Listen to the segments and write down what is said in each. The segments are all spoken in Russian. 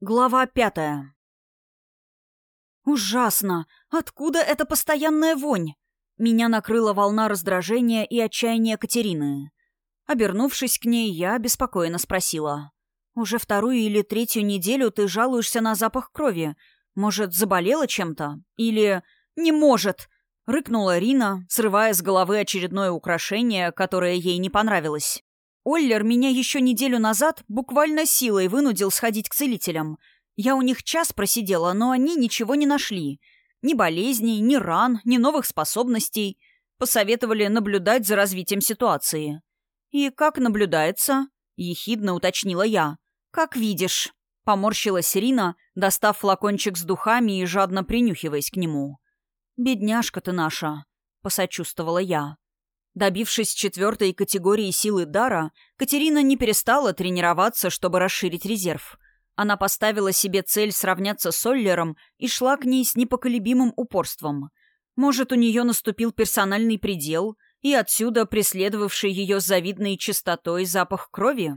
Глава пятая. Ужасно! Откуда эта постоянная вонь? Меня накрыла волна раздражения и отчаяния Катерины. Обернувшись к ней, я беспокойно спросила. «Уже вторую или третью неделю ты жалуешься на запах крови. Может, заболела чем-то? Или... Не может!» — рыкнула Рина, срывая с головы очередное украшение, которое ей не понравилось. Оллер меня еще неделю назад буквально силой вынудил сходить к целителям. Я у них час просидела, но они ничего не нашли. Ни болезней, ни ран, ни новых способностей. Посоветовали наблюдать за развитием ситуации. «И как наблюдается?» — ехидно уточнила я. «Как видишь». Поморщилась Рина, достав флакончик с духами и жадно принюхиваясь к нему. «Бедняжка ты наша», — посочувствовала я. Добившись четвертой категории силы дара, Катерина не перестала тренироваться, чтобы расширить резерв. Она поставила себе цель сравняться с Оллером и шла к ней с непоколебимым упорством. Может, у нее наступил персональный предел, и отсюда преследовавший ее завидной чистотой запах крови?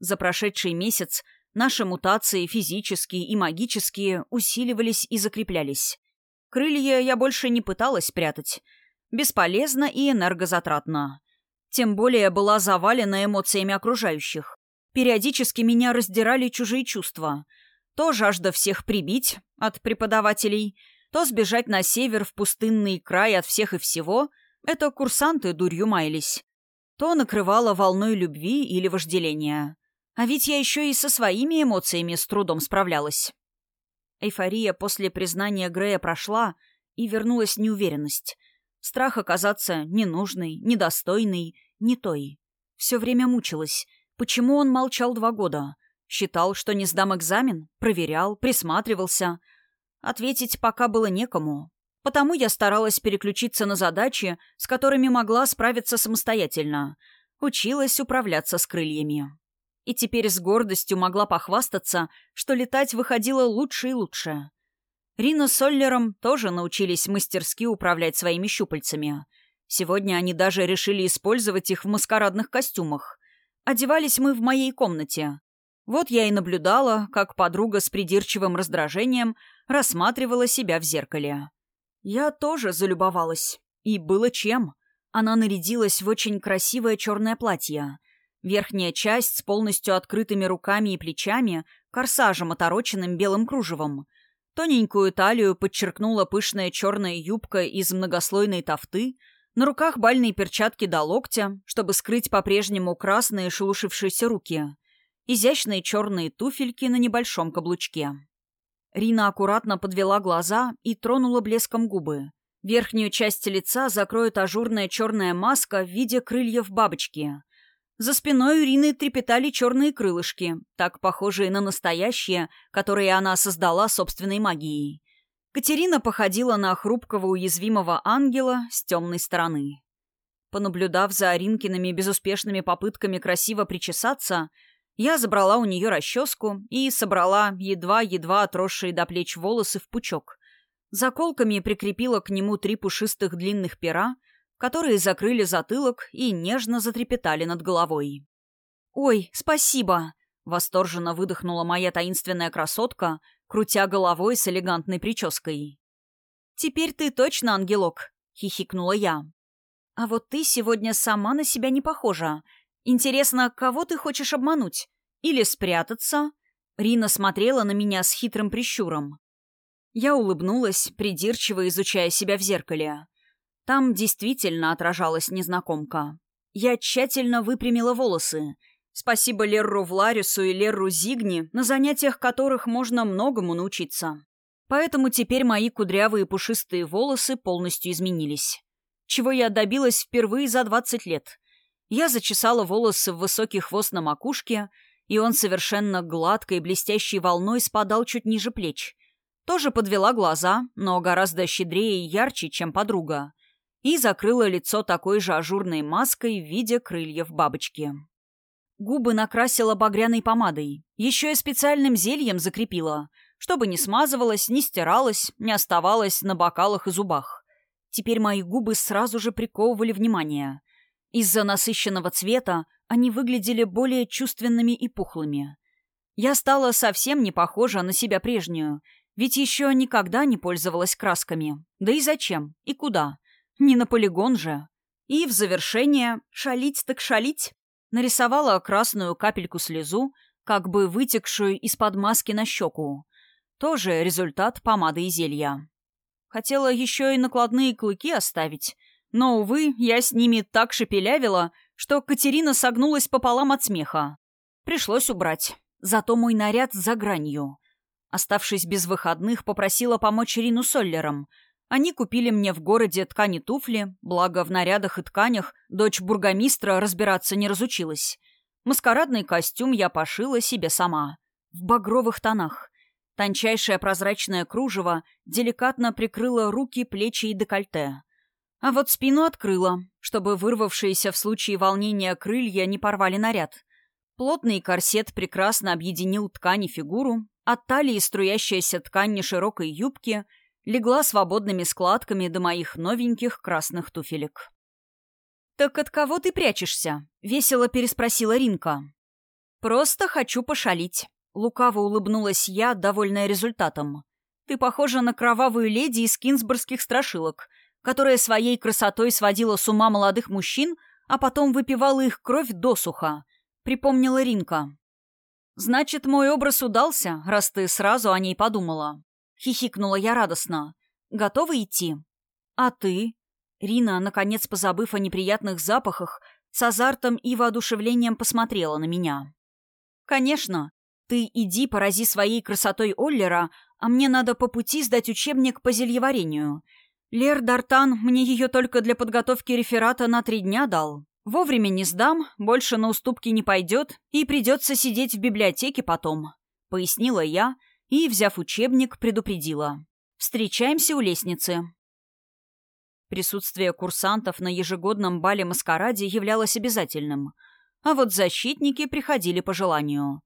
За прошедший месяц наши мутации, физические и магические, усиливались и закреплялись. Крылья я больше не пыталась прятать — Бесполезно и энергозатратно. Тем более была завалена эмоциями окружающих. Периодически меня раздирали чужие чувства. То жажда всех прибить от преподавателей, то сбежать на север в пустынный край от всех и всего — это курсанты дурью маялись. То накрывало волной любви или вожделения. А ведь я еще и со своими эмоциями с трудом справлялась. Эйфория после признания Грея прошла, и вернулась неуверенность. Страх оказаться ненужной, недостойной, не той. Все время мучилась. Почему он молчал два года? Считал, что не сдам экзамен? Проверял, присматривался. Ответить пока было некому. Потому я старалась переключиться на задачи, с которыми могла справиться самостоятельно. Училась управляться с крыльями. И теперь с гордостью могла похвастаться, что летать выходило лучше и лучше. Рина с Оллером тоже научились мастерски управлять своими щупальцами. Сегодня они даже решили использовать их в маскарадных костюмах. Одевались мы в моей комнате. Вот я и наблюдала, как подруга с придирчивым раздражением рассматривала себя в зеркале. Я тоже залюбовалась. И было чем. Она нарядилась в очень красивое черное платье. Верхняя часть с полностью открытыми руками и плечами, корсажем, отороченным белым кружевом — Тоненькую талию подчеркнула пышная черная юбка из многослойной тофты, на руках бальные перчатки до локтя, чтобы скрыть по-прежнему красные шелушившиеся руки, изящные черные туфельки на небольшом каблучке. Рина аккуратно подвела глаза и тронула блеском губы. Верхнюю часть лица закроет ажурная черная маска в виде крыльев бабочки. За спиной Ирины трепетали черные крылышки, так похожие на настоящие, которые она создала собственной магией. Катерина походила на хрупкого уязвимого ангела с темной стороны. Понаблюдав за Аринкиными безуспешными попытками красиво причесаться, я забрала у нее расческу и собрала едва-едва отросшие до плеч волосы в пучок. Заколками прикрепила к нему три пушистых длинных пера, которые закрыли затылок и нежно затрепетали над головой. «Ой, спасибо!» — восторженно выдохнула моя таинственная красотка, крутя головой с элегантной прической. «Теперь ты точно ангелок!» — хихикнула я. «А вот ты сегодня сама на себя не похожа. Интересно, кого ты хочешь обмануть? Или спрятаться?» Рина смотрела на меня с хитрым прищуром. Я улыбнулась, придирчиво изучая себя в зеркале. Там действительно отражалась незнакомка. Я тщательно выпрямила волосы. Спасибо Лерру Вларису и Лерру Зигни, на занятиях которых можно многому научиться. Поэтому теперь мои кудрявые пушистые волосы полностью изменились. Чего я добилась впервые за 20 лет. Я зачесала волосы в высокий хвост на макушке, и он совершенно гладкой блестящей волной спадал чуть ниже плеч. Тоже подвела глаза, но гораздо щедрее и ярче, чем подруга и закрыла лицо такой же ажурной маской в виде крыльев бабочки. Губы накрасила багряной помадой, еще и специальным зельем закрепила, чтобы не смазывалось, не стиралось, не оставалось на бокалах и зубах. Теперь мои губы сразу же приковывали внимание. Из-за насыщенного цвета они выглядели более чувственными и пухлыми. Я стала совсем не похожа на себя прежнюю, ведь еще никогда не пользовалась красками. Да и зачем? И куда? Не на полигон же. И в завершение шалить так шалить. Нарисовала красную капельку слезу, как бы вытекшую из-под маски на щеку. Тоже результат помады и зелья. Хотела еще и накладные клыки оставить, но, увы, я с ними так шепелявила, что Катерина согнулась пополам от смеха. Пришлось убрать. Зато мой наряд за гранью. Оставшись без выходных, попросила помочь Рину Соллером. Они купили мне в городе ткани-туфли, благо в нарядах и тканях дочь бургомистра разбираться не разучилась. Маскарадный костюм я пошила себе сама. В багровых тонах. Тончайшее прозрачное кружево деликатно прикрыло руки, плечи и декольте. А вот спину открыла, чтобы вырвавшиеся в случае волнения крылья не порвали наряд. Плотный корсет прекрасно объединил ткань и фигуру, от талии струящаяся ткань неширокой юбки легла свободными складками до моих новеньких красных туфелек. «Так от кого ты прячешься?» — весело переспросила Ринка. «Просто хочу пошалить», — лукаво улыбнулась я, довольная результатом. «Ты похожа на кровавую леди из кинсбургских страшилок, которая своей красотой сводила с ума молодых мужчин, а потом выпивала их кровь досуха», — припомнила Ринка. «Значит, мой образ удался, раз ты сразу о ней подумала». Хихикнула я радостно. «Готова идти?» «А ты?» Рина, наконец позабыв о неприятных запахах, с азартом и воодушевлением посмотрела на меня. «Конечно. Ты иди порази своей красотой Оллера, а мне надо по пути сдать учебник по зельеварению. Лер Дартан мне ее только для подготовки реферата на три дня дал. Вовремя не сдам, больше на уступки не пойдет, и придется сидеть в библиотеке потом», — пояснила я и, взяв учебник, предупредила. «Встречаемся у лестницы». Присутствие курсантов на ежегодном бале-маскараде являлось обязательным, а вот защитники приходили по желанию.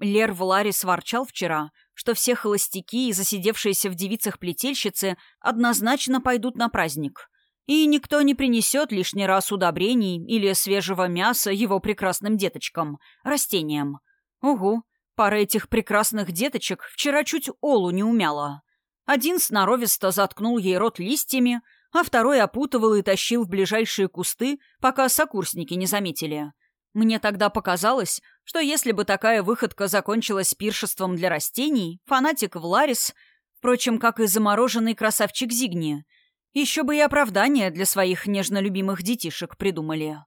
Лер Вларис ворчал вчера, что все холостяки и засидевшиеся в девицах плетельщицы однозначно пойдут на праздник, и никто не принесет лишний раз удобрений или свежего мяса его прекрасным деточкам, растениям. Угу, пара этих прекрасных деточек вчера чуть Олу не умяла. Один сноровисто заткнул ей рот листьями, а второй опутывал и тащил в ближайшие кусты, пока сокурсники не заметили. Мне тогда показалось, что если бы такая выходка закончилась пиршеством для растений, фанатик Вларис, впрочем, как и замороженный красавчик Зигни, еще бы и оправдание для своих нежно любимых детишек придумали.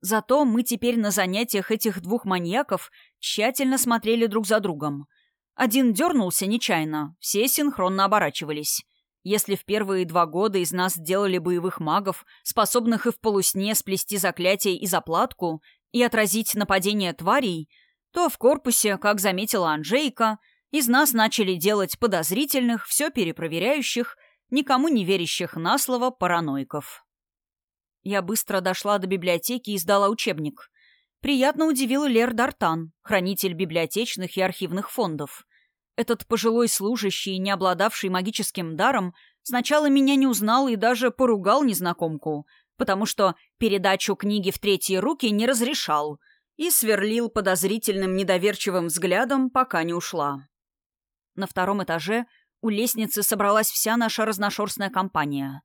Зато мы теперь на занятиях этих двух маньяков тщательно смотрели друг за другом. Один дернулся нечаянно, все синхронно оборачивались. Если в первые два года из нас делали боевых магов, способных и в полусне сплести заклятие и заплатку, и отразить нападение тварей, то в корпусе, как заметила Анжейка, из нас начали делать подозрительных, все перепроверяющих, никому не верящих на слово параноиков. Я быстро дошла до библиотеки и сдала учебник. Приятно удивил Лер Дартан, хранитель библиотечных и архивных фондов. Этот пожилой служащий, не обладавший магическим даром, сначала меня не узнал и даже поругал незнакомку, потому что передачу книги в третьи руки не разрешал и сверлил подозрительным недоверчивым взглядом, пока не ушла. На втором этаже у лестницы собралась вся наша разношерстная компания.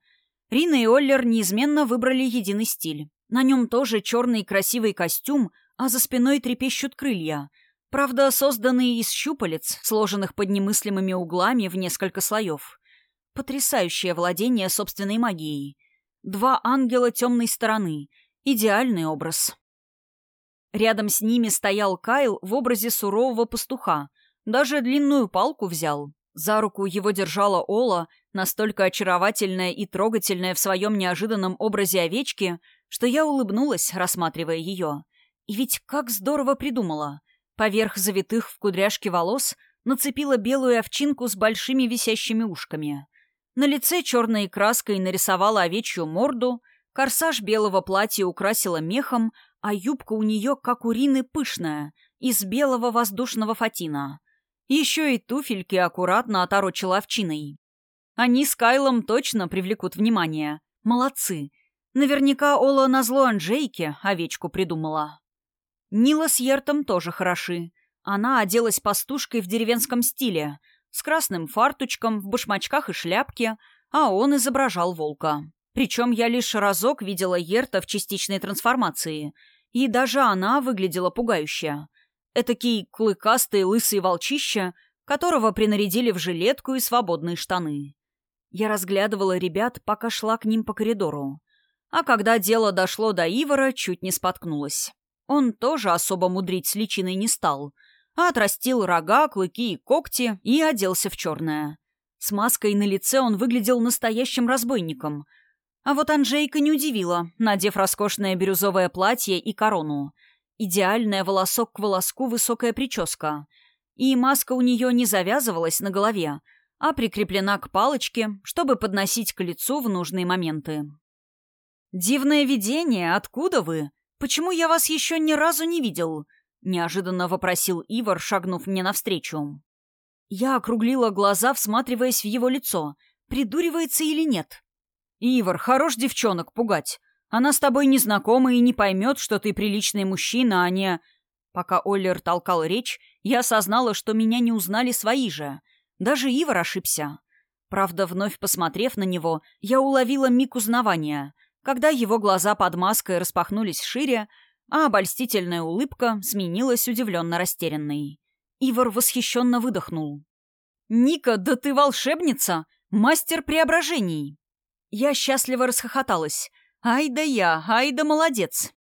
Рина и Оллер неизменно выбрали единый стиль. На нем тоже черный красивый костюм, а за спиной трепещут крылья — Правда, созданные из щупалец, сложенных под немыслимыми углами в несколько слоев. Потрясающее владение собственной магией. Два ангела темной стороны. Идеальный образ. Рядом с ними стоял Кайл в образе сурового пастуха. Даже длинную палку взял. За руку его держала Ола, настолько очаровательная и трогательная в своем неожиданном образе овечки, что я улыбнулась, рассматривая ее. И ведь как здорово придумала — Поверх завитых в кудряшке волос нацепила белую овчинку с большими висящими ушками. На лице черной краской нарисовала овечью морду, корсаж белого платья украсила мехом, а юбка у нее, как у Рины, пышная, из белого воздушного фатина. Еще и туфельки аккуратно оторочила овчиной. Они с Кайлом точно привлекут внимание. Молодцы. Наверняка Ола назло Анжейке овечку придумала. Нила с Ертом тоже хороши. Она оделась пастушкой в деревенском стиле, с красным фартучком, в башмачках и шляпке, а он изображал волка. Причем я лишь разок видела Ерта в частичной трансформации, и даже она выглядела пугающе. Этакий клыкастый лысый волчище, которого принарядили в жилетку и свободные штаны. Я разглядывала ребят, пока шла к ним по коридору. А когда дело дошло до Ивара, чуть не споткнулась. Он тоже особо мудрить с личиной не стал, а отрастил рога, клыки и когти и оделся в черное. С маской на лице он выглядел настоящим разбойником. А вот Анжейка не удивила, надев роскошное бирюзовое платье и корону. Идеальная волосок к волоску высокая прическа. И маска у нее не завязывалась на голове, а прикреплена к палочке, чтобы подносить к лицу в нужные моменты. «Дивное видение, откуда вы? Почему я вас еще ни разу не видел?» — неожиданно вопросил Ивар, шагнув мне навстречу. Я округлила глаза, всматриваясь в его лицо. Придуривается или нет? «Ивар, хорош девчонок пугать. Она с тобой не знакома и не поймет, что ты приличный мужчина, а не...» Пока Оллер толкал речь, я осознала, что меня не узнали свои же. Даже Ивар ошибся. Правда, вновь посмотрев на него, я уловила миг узнавания, когда его глаза под маской распахнулись шире, а обольстительная улыбка сменилась удивленно растерянной. Ивар восхищенно выдохнул. «Ника, да ты волшебница! Мастер преображений!» Я счастливо расхохоталась. «Ай да я, ай да молодец!»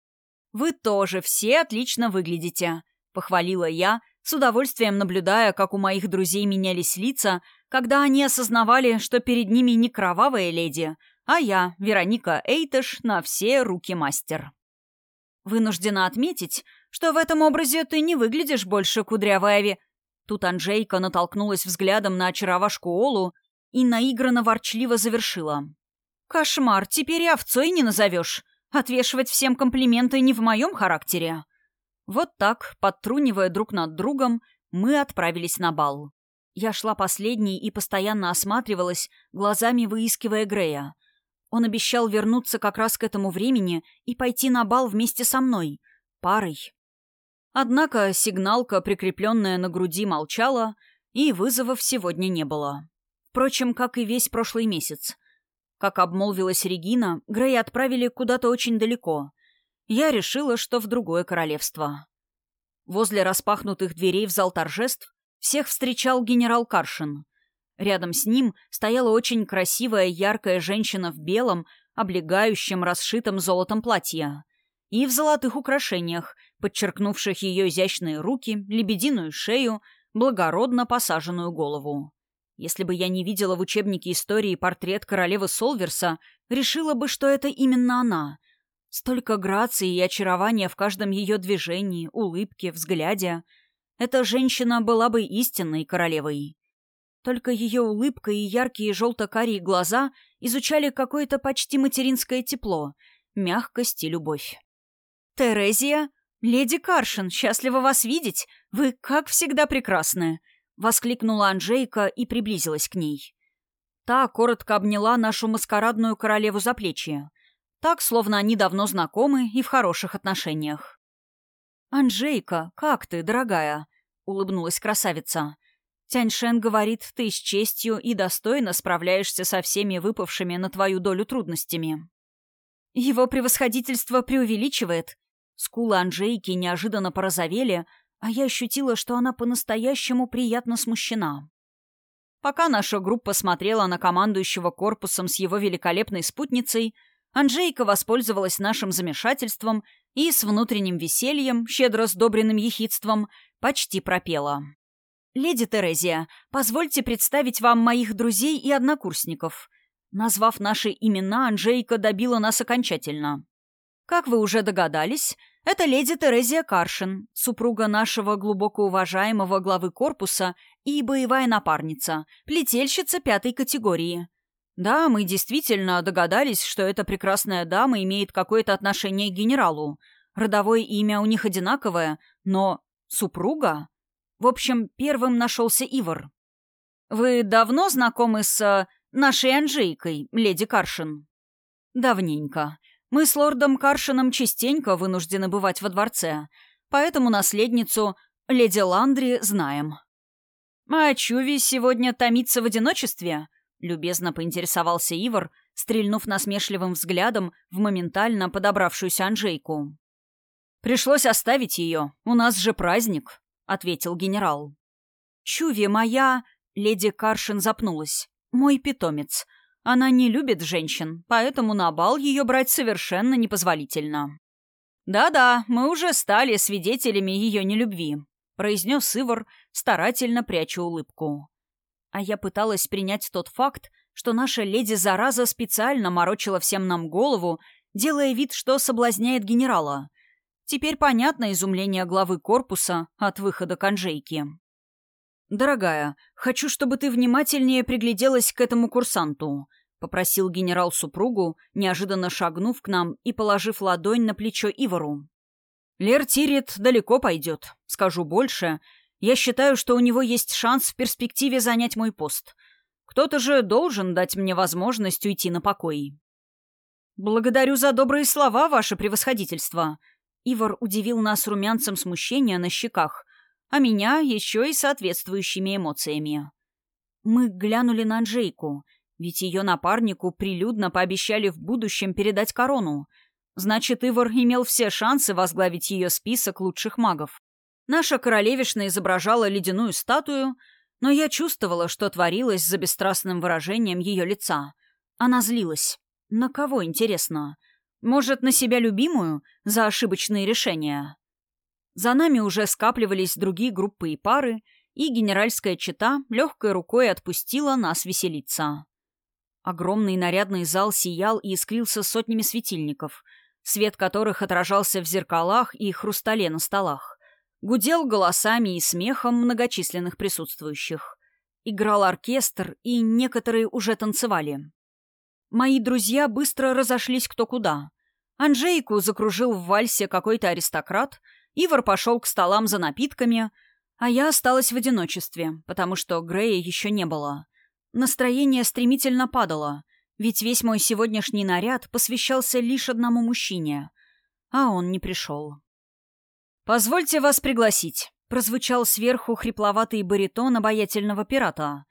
«Вы тоже все отлично выглядите», — похвалила я, с удовольствием наблюдая, как у моих друзей менялись лица, когда они осознавали, что перед ними не кровавая леди, а я, Вероника Эйтеш, на все руки мастер. Вынуждена отметить, что в этом образе ты не выглядишь больше кудрявой Ави. Тут Анжейка натолкнулась взглядом на очаровашку Олу и наигранно ворчливо завершила. «Кошмар, теперь и овцой не назовешь. Отвешивать всем комплименты не в моем характере». Вот так, подтрунивая друг над другом, мы отправились на бал. Я шла последней и постоянно осматривалась, глазами выискивая Грея. Он обещал вернуться как раз к этому времени и пойти на бал вместе со мной, парой. Однако сигналка, прикрепленная на груди, молчала, и вызовов сегодня не было. Впрочем, как и весь прошлый месяц. Как обмолвилась Регина, Грей отправили куда-то очень далеко. Я решила, что в другое королевство. Возле распахнутых дверей в зал торжеств всех встречал генерал Каршин. Рядом с ним стояла очень красивая яркая женщина в белом, облегающем, расшитом золотом платье. И в золотых украшениях, подчеркнувших ее изящные руки, лебединую шею, благородно посаженную голову. Если бы я не видела в учебнике истории портрет королевы Солверса, решила бы, что это именно она. Столько грации и очарования в каждом ее движении, улыбке, взгляде. Эта женщина была бы истинной королевой. Только ее улыбка и яркие желто-карие глаза изучали какое-то почти материнское тепло, мягкость и любовь. «Терезия? Леди Каршин, счастлива вас видеть! Вы, как всегда, прекрасны!» — воскликнула Анжейка и приблизилась к ней. Та коротко обняла нашу маскарадную королеву за плечи. Так, словно они давно знакомы и в хороших отношениях. «Анжейка, как ты, дорогая?» — улыбнулась красавица. Тяньшен говорит, ты с честью и достойно справляешься со всеми выпавшими на твою долю трудностями. Его превосходительство преувеличивает. Скулы Анжейки неожиданно порозовели, а я ощутила, что она по-настоящему приятно смущена. Пока наша группа смотрела на командующего корпусом с его великолепной спутницей, Анжейка воспользовалась нашим замешательством и с внутренним весельем, щедро сдобренным ехидством, почти пропела. «Леди Терезия, позвольте представить вам моих друзей и однокурсников». Назвав наши имена, Анжейка добила нас окончательно. Как вы уже догадались, это леди Терезия Каршин, супруга нашего глубоко уважаемого главы корпуса и боевая напарница, плетельщица пятой категории. Да, мы действительно догадались, что эта прекрасная дама имеет какое-то отношение к генералу. Родовое имя у них одинаковое, но супруга? В общем, первым нашелся Ивар. «Вы давно знакомы с э, нашей Анжейкой, леди Каршин?» «Давненько. Мы с лордом Каршином частенько вынуждены бывать во дворце, поэтому наследницу, леди Ландри знаем». «А Чуви сегодня томится в одиночестве?» — любезно поинтересовался Ивар, стрельнув насмешливым взглядом в моментально подобравшуюся Анжейку. «Пришлось оставить ее. У нас же праздник», — ответил генерал. «Чуви моя...» — леди Каршин запнулась. «Мой питомец. Она не любит женщин, поэтому на бал ее брать совершенно непозволительно». «Да-да, мы уже стали свидетелями ее нелюбви», — произнес Ивар, старательно пряча улыбку. А я пыталась принять тот факт, что наша леди-зараза специально морочила всем нам голову, делая вид, что соблазняет генерала. Теперь понятно изумление главы корпуса от выхода конжейки. «Дорогая, хочу, чтобы ты внимательнее пригляделась к этому курсанту», — попросил генерал супругу, неожиданно шагнув к нам и положив ладонь на плечо Ивару. «Лер Тирит далеко пойдет. Скажу больше. Я считаю, что у него есть шанс в перспективе занять мой пост. Кто-то же должен дать мне возможность уйти на покой». «Благодарю за добрые слова, ваше превосходительство». Ивар удивил нас румянцем смущения на щеках, а меня еще и соответствующими эмоциями. Мы глянули на Анжейку, ведь ее напарнику прилюдно пообещали в будущем передать корону. Значит, Ивар имел все шансы возглавить ее список лучших магов. Наша королевишна изображала ледяную статую, но я чувствовала, что творилось за бесстрастным выражением ее лица. Она злилась. На кого, интересно? Может, на себя любимую за ошибочные решения? За нами уже скапливались другие группы и пары, и генеральская чета легкой рукой отпустила нас веселиться. Огромный нарядный зал сиял и искрился сотнями светильников, свет которых отражался в зеркалах и хрустале на столах. Гудел голосами и смехом многочисленных присутствующих. Играл оркестр, и некоторые уже танцевали. Мои друзья быстро разошлись кто куда. Анжейку закружил в вальсе какой-то аристократ — Ивар пошел к столам за напитками, а я осталась в одиночестве, потому что Грея еще не было. Настроение стремительно падало, ведь весь мой сегодняшний наряд посвящался лишь одному мужчине, а он не пришел. «Позвольте вас пригласить», — прозвучал сверху хрипловатый баритон обаятельного пирата.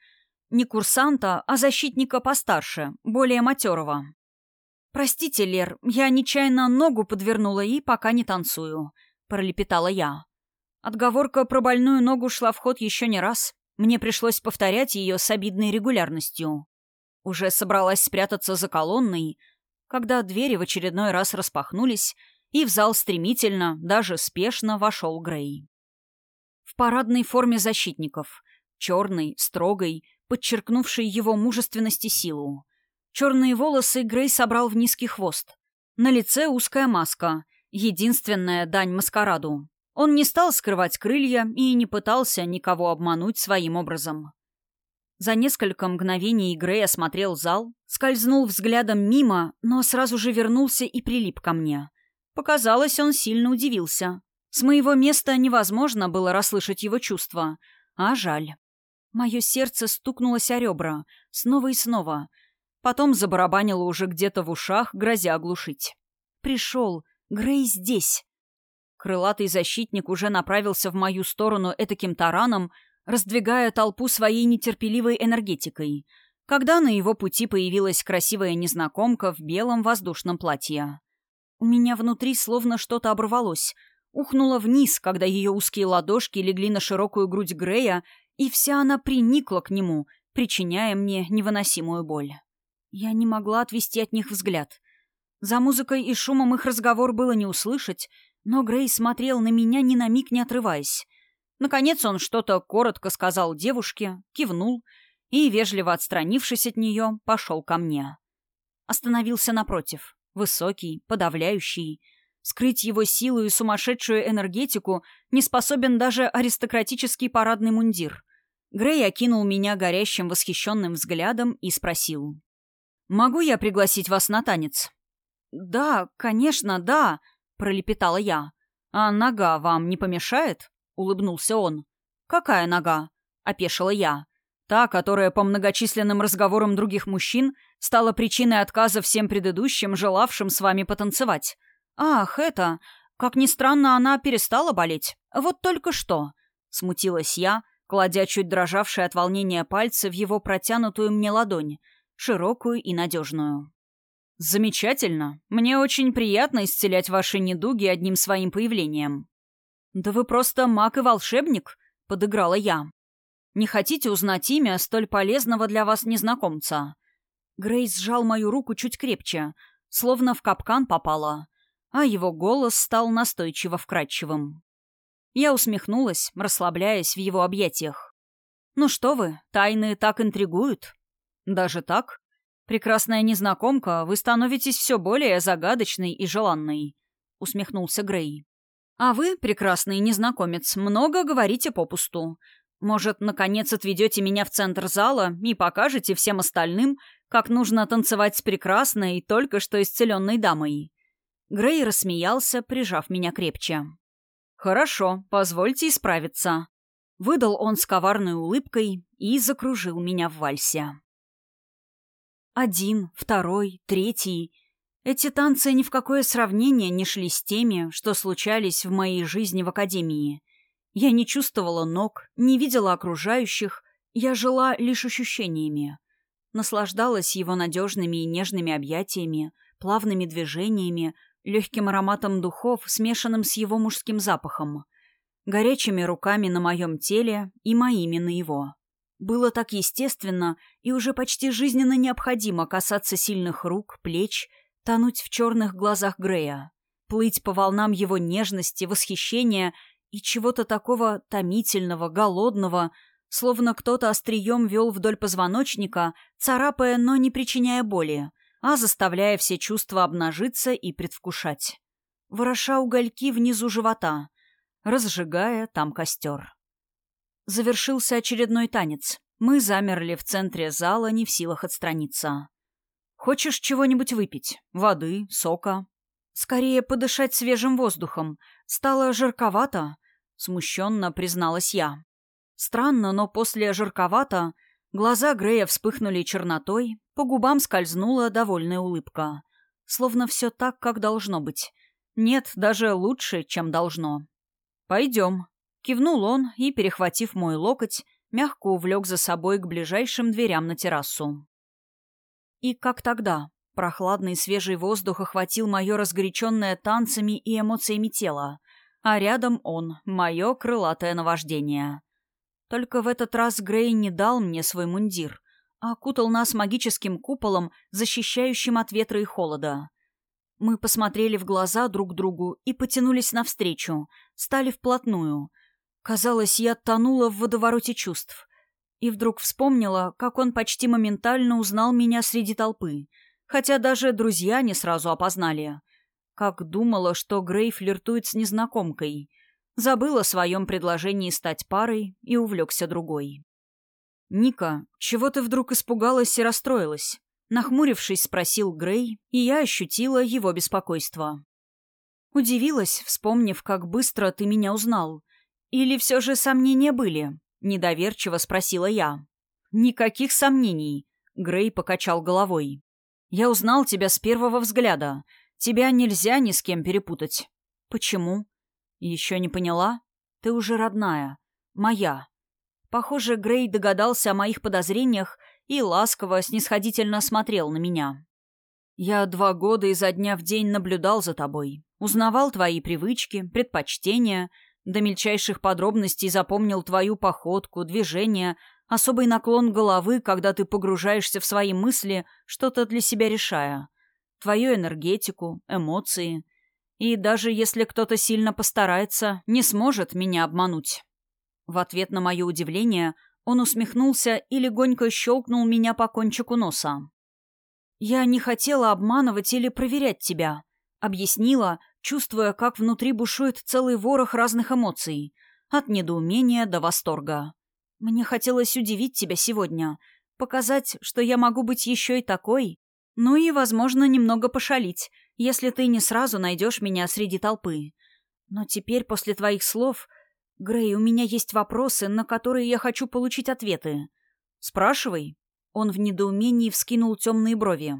Не курсанта, а защитника постарше, более матерого. «Простите, Лер, я нечаянно ногу подвернула и пока не танцую», пролепетала я. Отговорка про больную ногу шла в ход еще не раз. Мне пришлось повторять ее с обидной регулярностью. Уже собралась спрятаться за колонной, когда двери в очередной раз распахнулись, и в зал стремительно, даже спешно вошел Грей. В парадной форме защитников, черной, строгой, подчеркнувшей его мужественность и силу. Черные волосы Грей собрал в низкий хвост. На лице узкая маска, Единственная дань маскараду. Он не стал скрывать крылья и не пытался никого обмануть своим образом. За несколько мгновений Грей осмотрел зал, скользнул взглядом мимо, но сразу же вернулся и прилип ко мне. Показалось, он сильно удивился. С моего места невозможно было расслышать его чувства. А жаль. Мое сердце стукнулось о ребра, снова и снова. Потом забарабанило уже где-то в ушах, грозя оглушить. Пришел, Грей здесь. Крылатый защитник уже направился в мою сторону этаким тараном, раздвигая толпу своей нетерпеливой энергетикой, когда на его пути появилась красивая незнакомка в белом воздушном платье. У меня внутри словно что-то оборвалось, ухнуло вниз, когда ее узкие ладошки легли на широкую грудь Грея, и вся она приникла к нему, причиняя мне невыносимую боль. Я не могла отвести от них взгляд — за музыкой и шумом их разговор было не услышать, но Грей смотрел на меня ни на миг не отрываясь. Наконец он что-то коротко сказал девушке, кивнул и, вежливо отстранившись от нее, пошел ко мне. Остановился напротив, высокий, подавляющий. Скрыть его силу и сумасшедшую энергетику не способен даже аристократический парадный мундир. Грей окинул меня горящим восхищенным взглядом и спросил. «Могу я пригласить вас на танец?» «Да, конечно, да», — пролепетала я. «А нога вам не помешает?» — улыбнулся он. «Какая нога?» — опешила я. «Та, которая по многочисленным разговорам других мужчин стала причиной отказа всем предыдущим, желавшим с вами потанцевать. Ах, это... Как ни странно, она перестала болеть. Вот только что. — смутилась я, кладя чуть дрожавшие от волнения пальцы в его протянутую мне ладонь, широкую и надежную. «Замечательно. Мне очень приятно исцелять ваши недуги одним своим появлением». «Да вы просто маг и волшебник», — подыграла я. «Не хотите узнать имя столь полезного для вас незнакомца?» Грейс сжал мою руку чуть крепче, словно в капкан попала, а его голос стал настойчиво вкрадчивым. Я усмехнулась, расслабляясь в его объятиях. «Ну что вы, тайны так интригуют?» «Даже так?» «Прекрасная незнакомка, вы становитесь все более загадочной и желанной», — усмехнулся Грей. «А вы, прекрасный незнакомец, много говорите попусту. Может, наконец отведете меня в центр зала и покажете всем остальным, как нужно танцевать с прекрасной, только что исцеленной дамой?» Грей рассмеялся, прижав меня крепче. «Хорошо, позвольте исправиться». Выдал он с коварной улыбкой и закружил меня в вальсе. Один, второй, третий. Эти танцы ни в какое сравнение не шли с теми, что случались в моей жизни в академии. Я не чувствовала ног, не видела окружающих, я жила лишь ощущениями. Наслаждалась его надежными и нежными объятиями, плавными движениями, легким ароматом духов, смешанным с его мужским запахом, горячими руками на моем теле и моими на его. Было так естественно и уже почти жизненно необходимо касаться сильных рук, плеч, тонуть в черных глазах Грея, плыть по волнам его нежности, восхищения и чего-то такого томительного, голодного, словно кто-то острием вел вдоль позвоночника, царапая, но не причиняя боли, а заставляя все чувства обнажиться и предвкушать. Вороша угольки внизу живота, разжигая там костер. Завершился очередной танец. Мы замерли в центре зала, не в силах отстраниться. «Хочешь чего-нибудь выпить? Воды, сока?» «Скорее подышать свежим воздухом. Стало жарковато», — смущенно призналась я. Странно, но после жарковато глаза Грея вспыхнули чернотой, по губам скользнула довольная улыбка. Словно все так, как должно быть. Нет, даже лучше, чем должно. «Пойдем», Кивнул он и, перехватив мой локоть, мягко увлек за собой к ближайшим дверям на террасу. И как тогда, прохладный свежий воздух охватил мое разгоряченное танцами и эмоциями тело, а рядом он, мое крылатое наваждение. Только в этот раз Грей не дал мне свой мундир, а окутал нас магическим куполом, защищающим от ветра и холода. Мы посмотрели в глаза друг другу и потянулись навстречу, стали вплотную — Казалось, я тонула в водовороте чувств. И вдруг вспомнила, как он почти моментально узнал меня среди толпы, хотя даже друзья не сразу опознали. Как думала, что Грей флиртует с незнакомкой. Забыла о своем предложении стать парой и увлекся другой. «Ника, чего ты вдруг испугалась и расстроилась?» Нахмурившись, спросил Грей, и я ощутила его беспокойство. Удивилась, вспомнив, как быстро ты меня узнал. «Или все же сомнения были?» — недоверчиво спросила я. «Никаких сомнений», — Грей покачал головой. «Я узнал тебя с первого взгляда. Тебя нельзя ни с кем перепутать». «Почему?» «Еще не поняла? Ты уже родная. Моя». Похоже, Грей догадался о моих подозрениях и ласково, снисходительно смотрел на меня. «Я два года изо дня в день наблюдал за тобой, узнавал твои привычки, предпочтения, до мельчайших подробностей запомнил твою походку, движение, особый наклон головы, когда ты погружаешься в свои мысли, что-то для себя решая. Твою энергетику, эмоции. И даже если кто-то сильно постарается, не сможет меня обмануть. В ответ на мое удивление он усмехнулся и легонько щелкнул меня по кончику носа. «Я не хотела обманывать или проверять тебя», — объяснила, чувствуя, как внутри бушует целый ворох разных эмоций, от недоумения до восторга. Мне хотелось удивить тебя сегодня, показать, что я могу быть еще и такой, ну и, возможно, немного пошалить, если ты не сразу найдешь меня среди толпы. Но теперь, после твоих слов, Грей, у меня есть вопросы, на которые я хочу получить ответы. Спрашивай. Он в недоумении вскинул темные брови.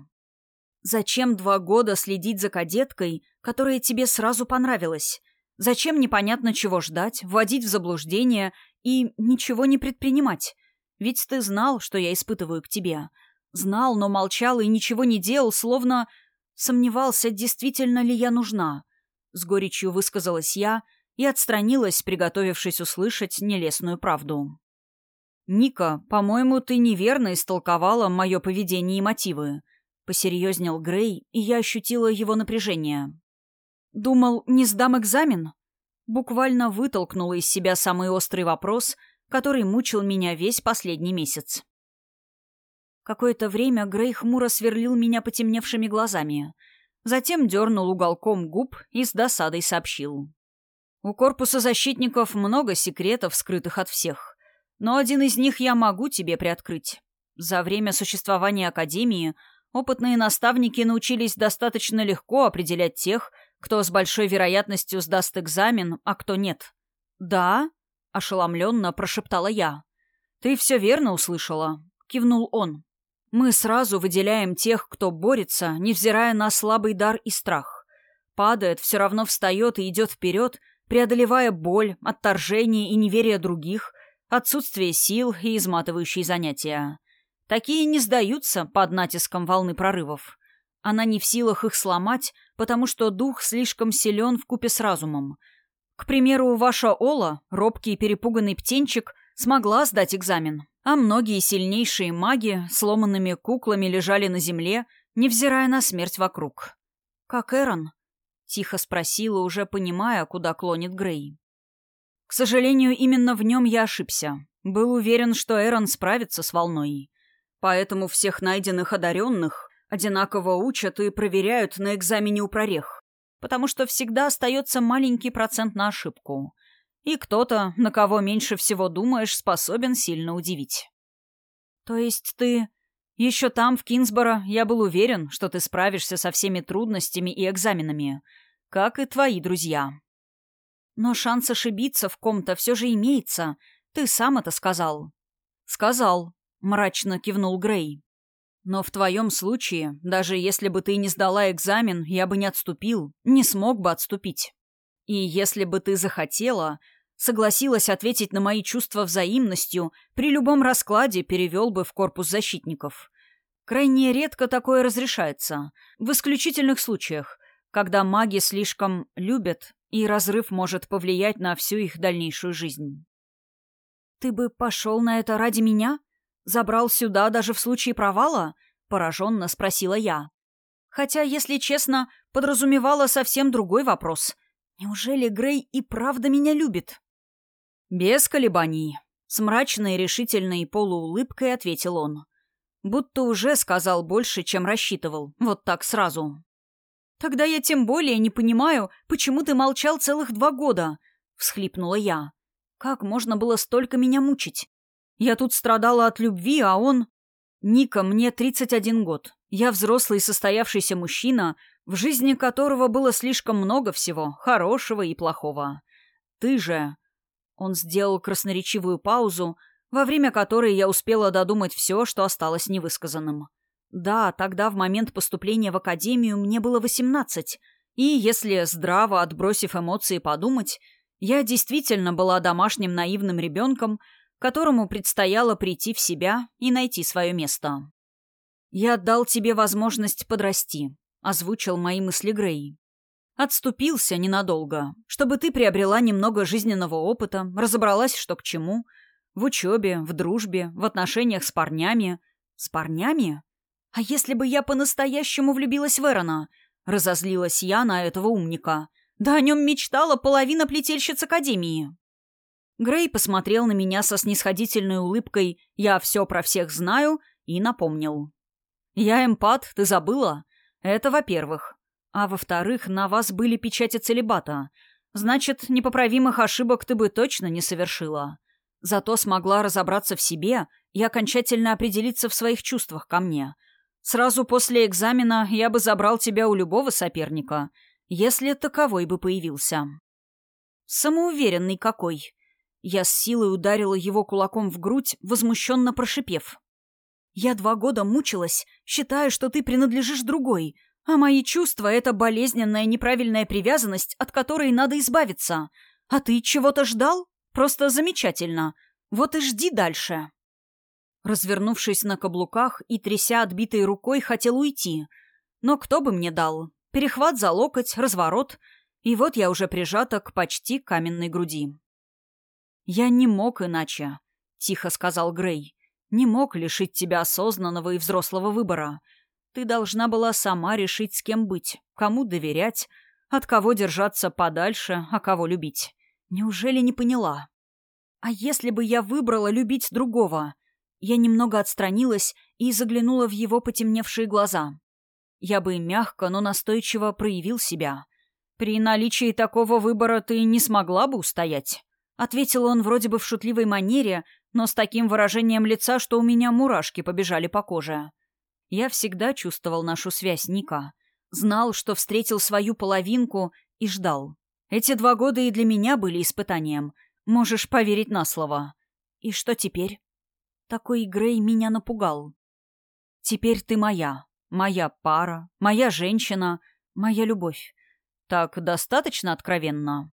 Зачем два года следить за кадеткой, которая тебе сразу понравилась? Зачем непонятно чего ждать, вводить в заблуждение и ничего не предпринимать? Ведь ты знал, что я испытываю к тебе. Знал, но молчал и ничего не делал, словно сомневался, действительно ли я нужна. С горечью высказалась я и отстранилась, приготовившись услышать нелестную правду. «Ника, по-моему, ты неверно истолковала мое поведение и мотивы», — посерьезнел Грей, и я ощутила его напряжение. «Думал, не сдам экзамен?» Буквально вытолкнула из себя самый острый вопрос, который мучил меня весь последний месяц. Какое-то время Грей хмуро сверлил меня потемневшими глазами. Затем дернул уголком губ и с досадой сообщил. «У корпуса защитников много секретов, скрытых от всех. Но один из них я могу тебе приоткрыть. За время существования Академии опытные наставники научились достаточно легко определять тех, кто с большой вероятностью сдаст экзамен, а кто нет. «Да?» — ошеломленно прошептала я. «Ты все верно услышала», — кивнул он. «Мы сразу выделяем тех, кто борется, невзирая на слабый дар и страх. Падает, все равно встает и идет вперед, преодолевая боль, отторжение и неверие других, отсутствие сил и изматывающие занятия. Такие не сдаются под натиском волны прорывов. Она не в силах их сломать, потому что дух слишком силен в купе с разумом. К примеру, ваша Ола, робкий и перепуганный птенчик, смогла сдать экзамен, а многие сильнейшие маги сломанными куклами лежали на земле, невзирая на смерть вокруг. «Как Эрон?» — тихо спросила, уже понимая, куда клонит Грей. К сожалению, именно в нем я ошибся. Был уверен, что Эрон справится с волной. Поэтому всех найденных одаренных одинаково учат и проверяют на экзамене у прорех. Потому что всегда остается маленький процент на ошибку. И кто-то, на кого меньше всего думаешь, способен сильно удивить. То есть ты... Еще там, в Кинсборо, я был уверен, что ты справишься со всеми трудностями и экзаменами, как и твои друзья. Но шанс ошибиться в ком-то все же имеется. Ты сам это сказал. Сказал, мрачно кивнул Грей. Но в твоем случае, даже если бы ты не сдала экзамен, я бы не отступил, не смог бы отступить. И если бы ты захотела, согласилась ответить на мои чувства взаимностью, при любом раскладе перевел бы в корпус защитников. Крайне редко такое разрешается. В исключительных случаях, когда маги слишком любят и разрыв может повлиять на всю их дальнейшую жизнь. «Ты бы пошел на это ради меня? Забрал сюда даже в случае провала?» — пораженно спросила я. Хотя, если честно, подразумевала совсем другой вопрос. Неужели Грей и правда меня любит? «Без колебаний», — с мрачной, решительной полуулыбкой ответил он. Будто уже сказал больше, чем рассчитывал. Вот так сразу. «Тогда я тем более не понимаю, почему ты молчал целых два года», — всхлипнула я. «Как можно было столько меня мучить? Я тут страдала от любви, а он...» «Ника, мне 31 год. Я взрослый состоявшийся мужчина, в жизни которого было слишком много всего, хорошего и плохого. Ты же...» Он сделал красноречивую паузу, во время которой я успела додумать все, что осталось невысказанным. Да, тогда, в момент поступления в академию, мне было восемнадцать, и, если здраво отбросив эмоции подумать, я действительно была домашним наивным ребенком, которому предстояло прийти в себя и найти свое место. «Я дал тебе возможность подрасти», — озвучил мои мысли Грей. «Отступился ненадолго, чтобы ты приобрела немного жизненного опыта, разобралась, что к чему, в учебе, в дружбе, в отношениях с парнями. С парнями? «А если бы я по-настоящему влюбилась в Эрона?» — разозлилась я на этого умника. «Да о нем мечтала половина плетельщиц Академии». Грей посмотрел на меня со снисходительной улыбкой «Я все про всех знаю» и напомнил. «Я эмпат, ты забыла? Это во-первых. А во-вторых, на вас были печати целебата. Значит, непоправимых ошибок ты бы точно не совершила. Зато смогла разобраться в себе и окончательно определиться в своих чувствах ко мне — Сразу после экзамена я бы забрал тебя у любого соперника, если таковой бы появился. Самоуверенный какой. Я с силой ударила его кулаком в грудь, возмущенно прошипев. Я два года мучилась, считая, что ты принадлежишь другой, А мои чувства — это болезненная неправильная привязанность, от которой надо избавиться. А ты чего-то ждал? Просто замечательно. Вот и жди дальше. Развернувшись на каблуках и тряся отбитой рукой, хотел уйти. Но кто бы мне дал? Перехват за локоть, разворот, и вот я уже прижата к почти каменной груди. «Я не мог иначе», — тихо сказал Грей. «Не мог лишить тебя осознанного и взрослого выбора. Ты должна была сама решить, с кем быть, кому доверять, от кого держаться подальше, а кого любить. Неужели не поняла? А если бы я выбрала любить другого? Я немного отстранилась и заглянула в его потемневшие глаза. Я бы мягко, но настойчиво проявил себя. «При наличии такого выбора ты не смогла бы устоять», — ответил он вроде бы в шутливой манере, но с таким выражением лица, что у меня мурашки побежали по коже. Я всегда чувствовал нашу связь, Ника. Знал, что встретил свою половинку и ждал. Эти два года и для меня были испытанием. Можешь поверить на слово. И что теперь? Такой Грей меня напугал. Теперь ты моя. Моя пара, моя женщина, моя любовь. Так достаточно откровенно?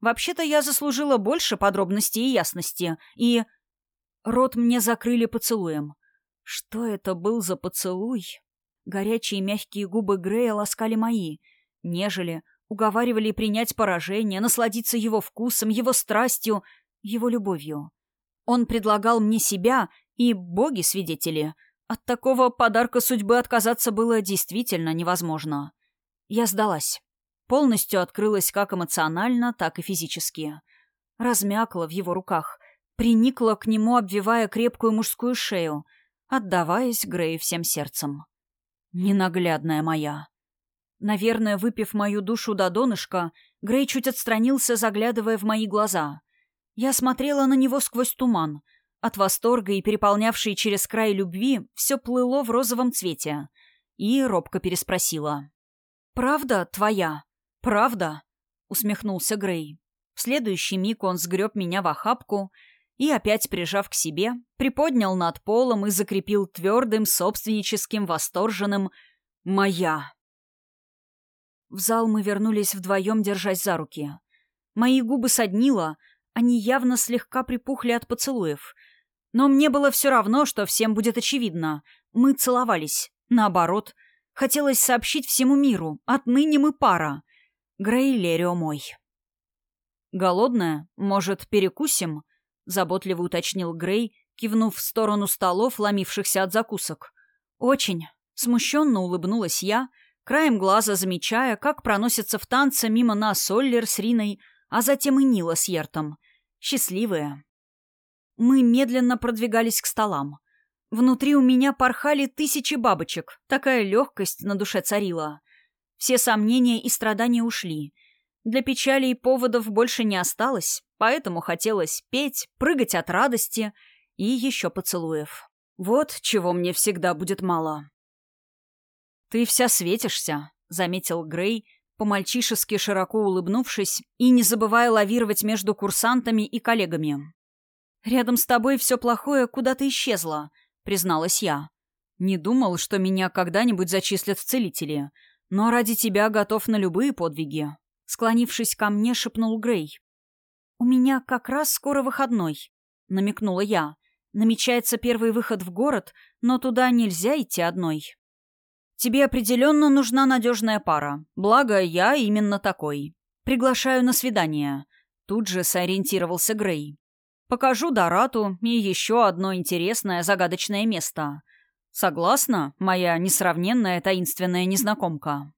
Вообще-то я заслужила больше подробностей и ясности, и... Рот мне закрыли поцелуем. Что это был за поцелуй? Горячие мягкие губы Грея ласкали мои, нежели, уговаривали принять поражение, насладиться его вкусом, его страстью, его любовью. Он предлагал мне себя, и боги-свидетели. От такого подарка судьбы отказаться было действительно невозможно. Я сдалась. Полностью открылась как эмоционально, так и физически. Размякла в его руках, приникла к нему, обвивая крепкую мужскую шею, отдаваясь Грею всем сердцем. Ненаглядная моя. Наверное, выпив мою душу до донышка, Грей чуть отстранился, заглядывая в мои глаза — я смотрела на него сквозь туман. От восторга и переполнявшей через край любви все плыло в розовом цвете. И робко переспросила. «Правда твоя? Правда?» — усмехнулся Грей. В следующий миг он сгреб меня в охапку и, опять прижав к себе, приподнял над полом и закрепил твердым, собственническим, восторженным «Моя». В зал мы вернулись вдвоем, держась за руки. Мои губы соднило — они явно слегка припухли от поцелуев. Но мне было все равно, что всем будет очевидно. Мы целовались. Наоборот. Хотелось сообщить всему миру. Отныне мы пара. Грей Лерио мой. «Голодная? Может, перекусим?» — заботливо уточнил Грей, кивнув в сторону столов, ломившихся от закусок. «Очень». Смущенно улыбнулась я, краем глаза замечая, как проносится в танце мимо нас Соллер с Риной, а затем и Нила с Ертом. Счастливые. Мы медленно продвигались к столам. Внутри у меня порхали тысячи бабочек. Такая легкость на душе царила. Все сомнения и страдания ушли. Для печали и поводов больше не осталось, поэтому хотелось петь, прыгать от радости и еще поцелуев. Вот чего мне всегда будет мало. «Ты вся светишься», — заметил Грей, по-мальчишески широко улыбнувшись и не забывая лавировать между курсантами и коллегами. «Рядом с тобой все плохое куда-то исчезло», — призналась я. «Не думал, что меня когда-нибудь зачислят в целители, но ради тебя готов на любые подвиги», — склонившись ко мне, шепнул Грей. «У меня как раз скоро выходной», — намекнула я. «Намечается первый выход в город, но туда нельзя идти одной». Тебе определенно нужна надежная пара. Благо, я именно такой. Приглашаю на свидание. Тут же сориентировался Грей. Покажу Дорату и еще одно интересное загадочное место. Согласна, моя несравненная таинственная незнакомка?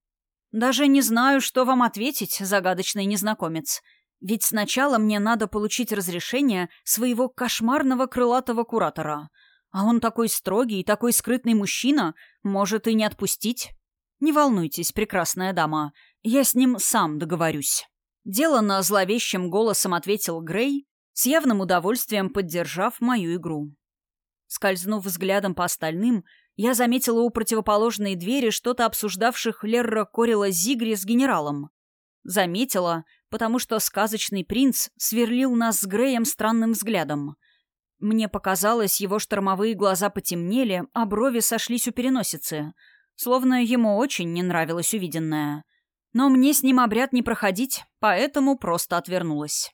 Даже не знаю, что вам ответить, загадочный незнакомец. Ведь сначала мне надо получить разрешение своего кошмарного крылатого куратора — а он такой строгий и такой скрытный мужчина, может и не отпустить. Не волнуйтесь, прекрасная дама, я с ним сам договорюсь. Делано зловещим голосом ответил Грей, с явным удовольствием поддержав мою игру. Скользнув взглядом по остальным, я заметила у противоположной двери что-то обсуждавших Лерра Корила Зигри с генералом. Заметила, потому что сказочный принц сверлил нас с Греем странным взглядом. Мне показалось, его штормовые глаза потемнели, а брови сошлись у переносицы. словно ему очень не нравилось увиденное. Но мне с ним обряд не проходить, поэтому просто отвернулась.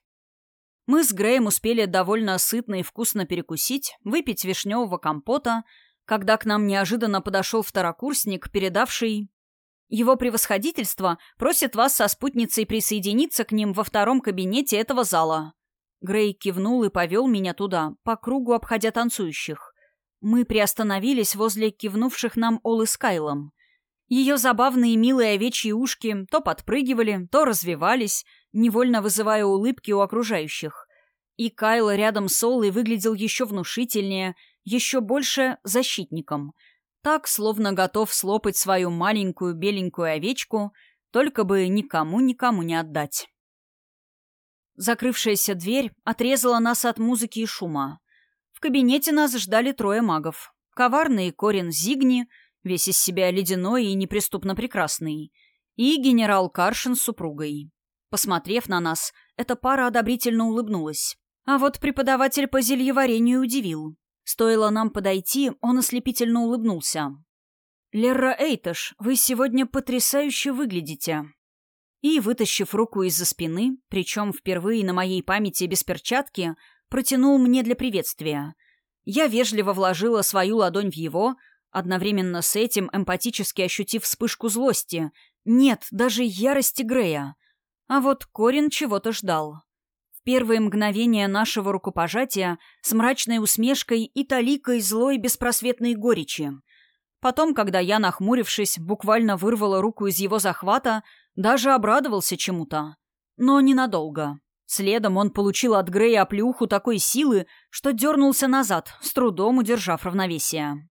Мы с Греем успели довольно сытно и вкусно перекусить, выпить вишневого компота, когда к нам неожиданно подошел второкурсник, передавший... Его превосходительство просит вас со спутницей присоединиться к ним во втором кабинете этого зала. Грей кивнул и повел меня туда, по кругу обходя танцующих. Мы приостановились возле кивнувших нам Олы с. Ее забавные милые овечьи ушки то подпрыгивали, то развивались, невольно вызывая улыбки у окружающих. И Кайл рядом с Олой выглядел еще внушительнее, еще больше защитником. Так, словно готов слопать свою маленькую беленькую овечку, только бы никому-никому не отдать. Закрывшаяся дверь отрезала нас от музыки и шума. В кабинете нас ждали трое магов. Коварный Корин Зигни — весь из себя ледяной и неприступно прекрасный, и генерал Каршин с супругой. Посмотрев на нас, эта пара одобрительно улыбнулась. А вот преподаватель по зельеварению удивил. Стоило нам подойти, он ослепительно улыбнулся. «Лерра Эйташ, вы сегодня потрясающе выглядите». И, вытащив руку из-за спины, причем впервые на моей памяти без перчатки, протянул мне для приветствия. Я вежливо вложила свою ладонь в его, одновременно с этим эмпатически ощутив вспышку злости. Нет, даже ярости Грея. А вот Корин чего-то ждал. Первые мгновения нашего рукопожатия с мрачной усмешкой и таликой злой беспросветной горечи. Потом, когда я, нахмурившись, буквально вырвала руку из его захвата, даже обрадовался чему-то. Но ненадолго. Следом он получил от Грея оплеуху такой силы, что дернулся назад, с трудом удержав равновесие.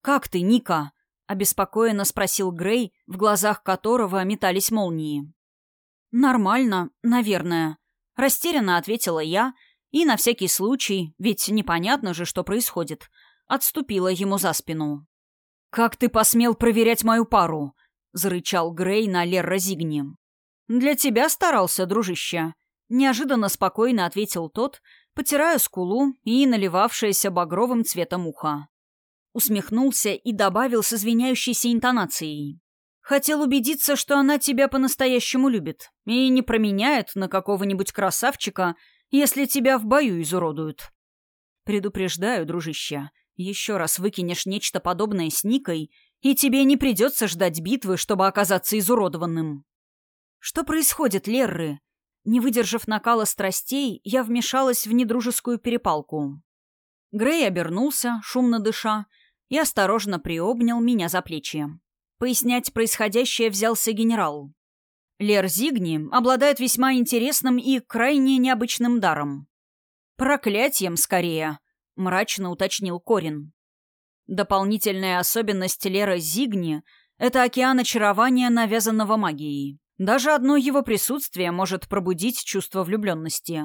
«Как ты, Ника?» — обеспокоенно спросил Грей, в глазах которого метались молнии. «Нормально, наверное», — растерянно ответила я, и на всякий случай, ведь непонятно же, что происходит, отступила ему за спину. «Как ты посмел проверять мою пару?» — зарычал Грей на Лерра Зигни. «Для тебя старался, дружище», — неожиданно спокойно ответил тот, потирая скулу и наливавшееся багровым цветом уха. Усмехнулся и добавил с извиняющейся интонацией. Хотел убедиться, что она тебя по-настоящему любит и не променяет на какого-нибудь красавчика, если тебя в бою изуродуют. Предупреждаю, дружище, еще раз выкинешь нечто подобное с Никой, и тебе не придется ждать битвы, чтобы оказаться изуродованным. Что происходит, Лерры? Не выдержав накала страстей, я вмешалась в недружескую перепалку. Грей обернулся, шумно дыша, и осторожно приобнял меня за плечи. Пояснять происходящее взялся генерал. Лер Зигни обладает весьма интересным и крайне необычным даром. «Проклятием, скорее», — мрачно уточнил Корин. Дополнительная особенность Лера Зигни — это океан очарования, навязанного магией. Даже одно его присутствие может пробудить чувство влюбленности.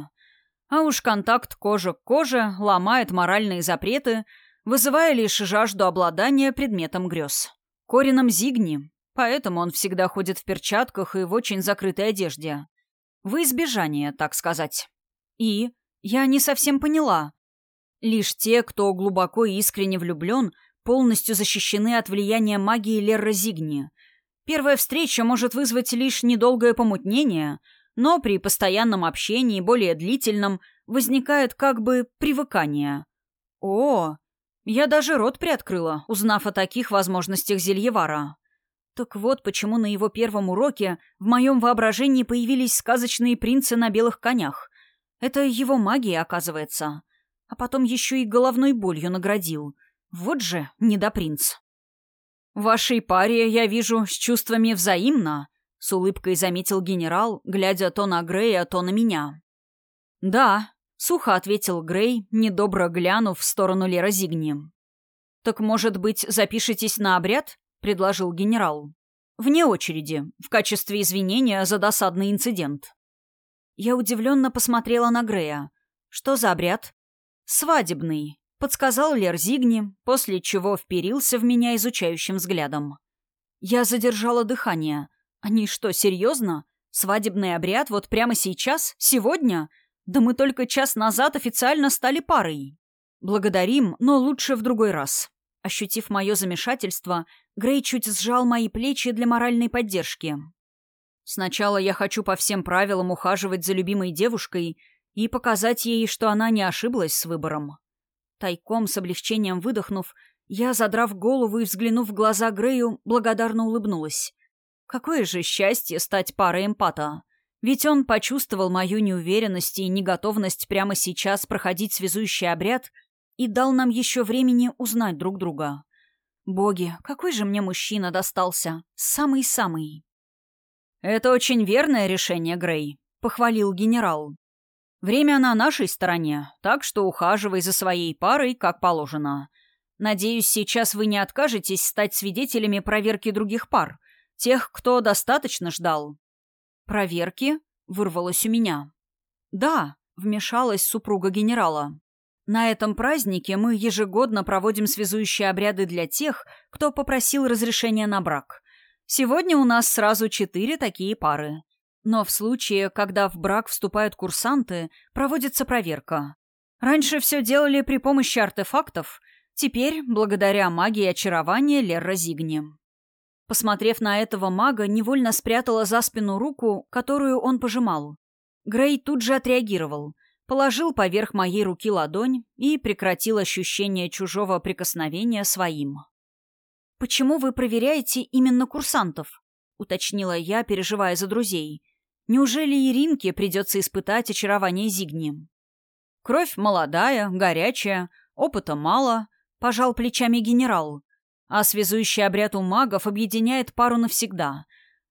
А уж контакт кожи к коже ломает моральные запреты — вызывая лишь жажду обладания предметом грез. Корином Зигни, поэтому он всегда ходит в перчатках и в очень закрытой одежде. В избежание, так сказать. И я не совсем поняла. Лишь те, кто глубоко и искренне влюблен, полностью защищены от влияния магии Лерра Зигни. Первая встреча может вызвать лишь недолгое помутнение, но при постоянном общении, более длительном, возникает как бы привыкание. О, я даже рот приоткрыла, узнав о таких возможностях Зельевара. Так вот, почему на его первом уроке в моем воображении появились сказочные принцы на белых конях. Это его магия, оказывается. А потом еще и головной болью наградил. Вот же недопринц. «В вашей паре, я вижу, с чувствами взаимно», — с улыбкой заметил генерал, глядя то на Грея, то на меня. «Да, Сухо ответил Грей, недобро глянув в сторону Лера Зигни. «Так, может быть, запишитесь на обряд?» — предложил генерал. «Вне очереди, в качестве извинения за досадный инцидент». Я удивленно посмотрела на Грея. «Что за обряд?» «Свадебный», — подсказал Лер Зигни, после чего вперился в меня изучающим взглядом. Я задержала дыхание. «Они что, серьезно? Свадебный обряд вот прямо сейчас? Сегодня?» Да мы только час назад официально стали парой. Благодарим, но лучше в другой раз. Ощутив мое замешательство, Грей чуть сжал мои плечи для моральной поддержки. Сначала я хочу по всем правилам ухаживать за любимой девушкой и показать ей, что она не ошиблась с выбором. Тайком, с облегчением выдохнув, я, задрав голову и взглянув в глаза Грею, благодарно улыбнулась. Какое же счастье стать парой эмпата. Ведь он почувствовал мою неуверенность и неготовность прямо сейчас проходить связующий обряд и дал нам еще времени узнать друг друга. Боги, какой же мне мужчина достался. Самый-самый. «Это очень верное решение, Грей», — похвалил генерал. «Время на нашей стороне, так что ухаживай за своей парой, как положено. Надеюсь, сейчас вы не откажетесь стать свидетелями проверки других пар, тех, кто достаточно ждал». «Проверки?» — вырвалось у меня. «Да», — вмешалась супруга генерала. «На этом празднике мы ежегодно проводим связующие обряды для тех, кто попросил разрешения на брак. Сегодня у нас сразу четыре такие пары. Но в случае, когда в брак вступают курсанты, проводится проверка. Раньше все делали при помощи артефактов, теперь, благодаря магии очарования Лерра Зигни. Посмотрев на этого мага, невольно спрятала за спину руку, которую он пожимал. Грей тут же отреагировал, положил поверх моей руки ладонь и прекратил ощущение чужого прикосновения своим. «Почему вы проверяете именно курсантов?» — уточнила я, переживая за друзей. «Неужели Иринке придется испытать очарование Зигни?» «Кровь молодая, горячая, опыта мало», — пожал плечами генерал. «А связующий обряд у магов объединяет пару навсегда.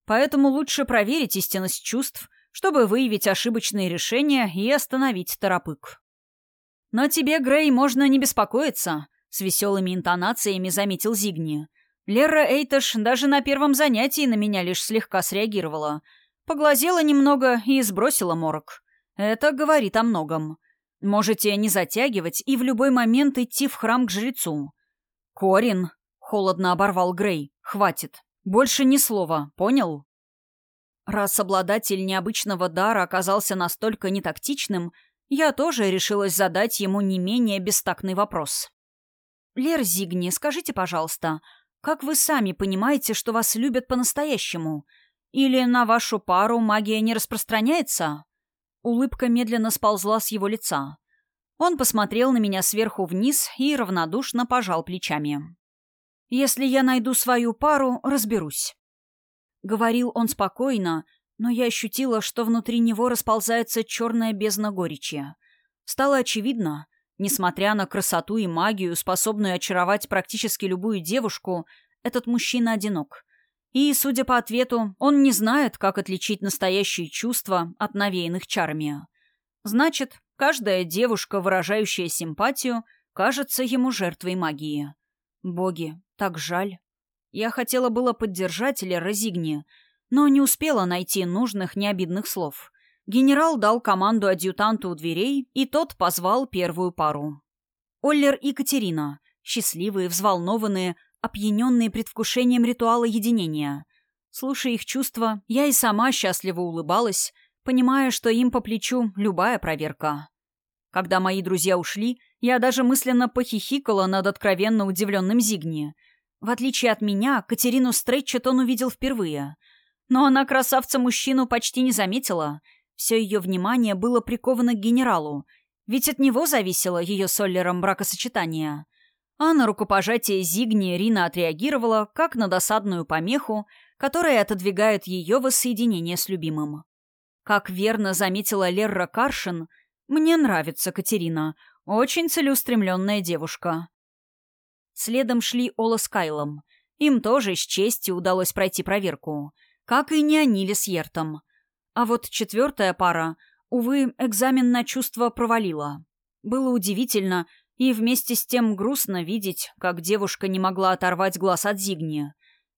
Поэтому лучше проверить истинность чувств, чтобы выявить ошибочные решения и остановить торопык». «Но тебе, Грей, можно не беспокоиться», — с веселыми интонациями заметил Зигни. Лера Эйташ даже на первом занятии на меня лишь слегка среагировала. Поглазела немного и сбросила морок. Это говорит о многом. Можете не затягивать и в любой момент идти в храм к жрецу. «Корин», — холодно оборвал Грей, — «хватит. Больше ни слова, понял?» Раз обладатель необычного дара оказался настолько нетактичным, я тоже решилась задать ему не менее бестактный вопрос. «Лер Зигни, скажите, пожалуйста, как вы сами понимаете, что вас любят по-настоящему? Или на вашу пару магия не распространяется?» Улыбка медленно сползла с его лица. Он посмотрел на меня сверху вниз и равнодушно пожал плечами. «Если я найду свою пару, разберусь». Говорил он спокойно, но я ощутила, что внутри него расползается черная бездна горечи. Стало очевидно, Несмотря на красоту и магию, способную очаровать практически любую девушку, этот мужчина одинок. И, судя по ответу, он не знает, как отличить настоящие чувства от навеянных чарами. Значит, каждая девушка, выражающая симпатию, кажется ему жертвой магии. Боги, так жаль. Я хотела было поддержать Лера Зигни, но не успела найти нужных необидных слов. Генерал дал команду адъютанту у дверей, и тот позвал первую пару. Оллер и Катерина, счастливые, взволнованные, опьяненные предвкушением ритуала единения. Слушая их чувства, я и сама счастливо улыбалась, понимая, что им по плечу любая проверка. Когда мои друзья ушли, я даже мысленно похихикала над откровенно удивленным Зигни. В отличие от меня, Катерину Стрэтчет он увидел впервые. Но она красавца-мужчину почти не заметила — все ее внимание было приковано к генералу, ведь от него зависело ее с Оллером бракосочетание. А на рукопожатие Зигни Рина отреагировала как на досадную помеху, которая отодвигает ее воссоединение с любимым. Как верно заметила Лерра Каршин, «Мне нравится Катерина, очень целеустремленная девушка». Следом шли Ола с Кайлом. Им тоже с честью удалось пройти проверку. Как и Неониле с Ертом – а вот четвертая пара, увы, экзамен на чувство провалила. Было удивительно и вместе с тем грустно видеть, как девушка не могла оторвать глаз от Зигни.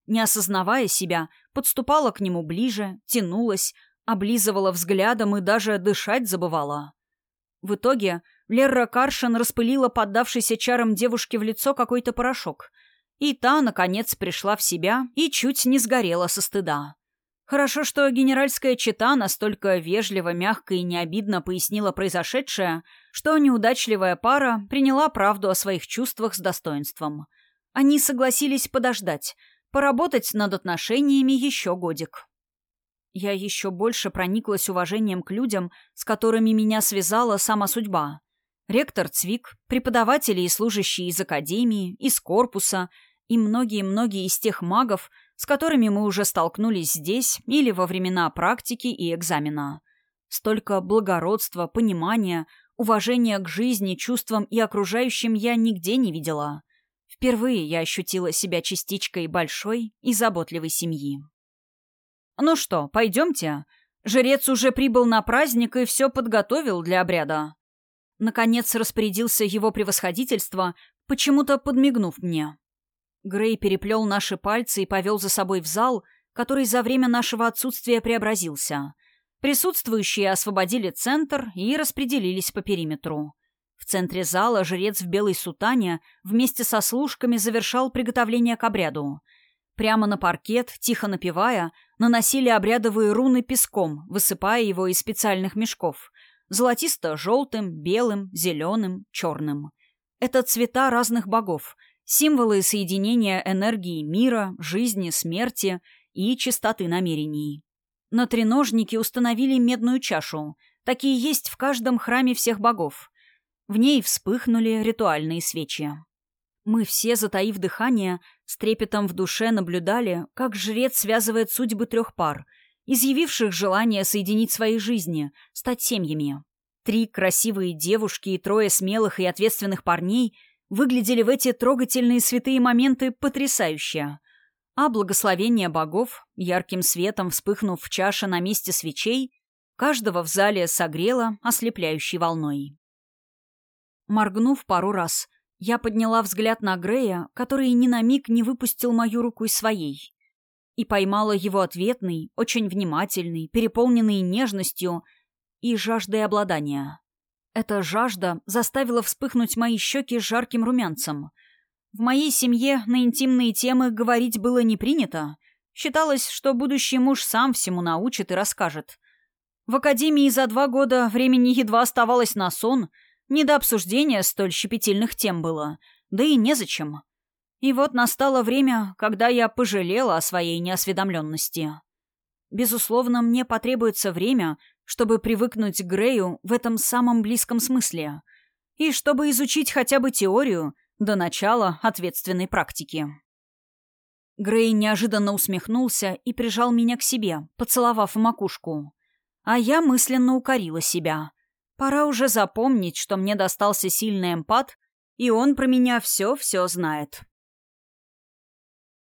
Не осознавая себя, подступала к нему ближе, тянулась, облизывала взглядом и даже дышать забывала. В итоге Лерра Каршин распылила поддавшейся чарам девушке в лицо какой-то порошок, и та, наконец, пришла в себя и чуть не сгорела со стыда. Хорошо, что генеральская чита настолько вежливо, мягко и необидно пояснила произошедшее, что неудачливая пара приняла правду о своих чувствах с достоинством. Они согласились подождать, поработать над отношениями еще годик. Я еще больше прониклась уважением к людям, с которыми меня связала сама судьба. Ректор Цвик, преподаватели и служащие из академии, из корпуса и многие-многие из тех магов, с которыми мы уже столкнулись здесь или во времена практики и экзамена. Столько благородства, понимания, уважения к жизни, чувствам и окружающим я нигде не видела. Впервые я ощутила себя частичкой большой и заботливой семьи. «Ну что, пойдемте? Жрец уже прибыл на праздник и все подготовил для обряда». Наконец распорядился его превосходительство, почему-то подмигнув мне. Грей переплел наши пальцы и повел за собой в зал, который за время нашего отсутствия преобразился. Присутствующие освободили центр и распределились по периметру. В центре зала жрец в белой сутане вместе со служками завершал приготовление к обряду. Прямо на паркет, тихо напевая, наносили обрядовые руны песком, высыпая его из специальных мешков. Золотисто-желтым, белым, зеленым, черным. Это цвета разных богов, символы соединения энергии мира, жизни, смерти и чистоты намерений. На треножнике установили медную чашу. Такие есть в каждом храме всех богов. В ней вспыхнули ритуальные свечи. Мы все, затаив дыхание, с трепетом в душе наблюдали, как жрец связывает судьбы трех пар, изъявивших желание соединить свои жизни, стать семьями. Три красивые девушки и трое смелых и ответственных парней выглядели в эти трогательные святые моменты потрясающе. А благословение богов, ярким светом вспыхнув в чаше на месте свечей, каждого в зале согрело ослепляющей волной. Моргнув пару раз, я подняла взгляд на Грея, который ни на миг не выпустил мою руку из своей, и поймала его ответный, очень внимательный, переполненный нежностью и жаждой обладания. Эта жажда заставила вспыхнуть мои щеки жарким румянцем. В моей семье на интимные темы говорить было не принято. Считалось, что будущий муж сам всему научит и расскажет. В академии за два года времени едва оставалось на сон — не до обсуждения столь щепетильных тем было, да и незачем. И вот настало время, когда я пожалела о своей неосведомленности. Безусловно, мне потребуется время, чтобы привыкнуть к Грею в этом самом близком смысле, и чтобы изучить хотя бы теорию до начала ответственной практики. Грей неожиданно усмехнулся и прижал меня к себе, поцеловав в макушку. А я мысленно укорила себя. Пора уже запомнить, что мне достался сильный эмпат, и он про меня все-все знает.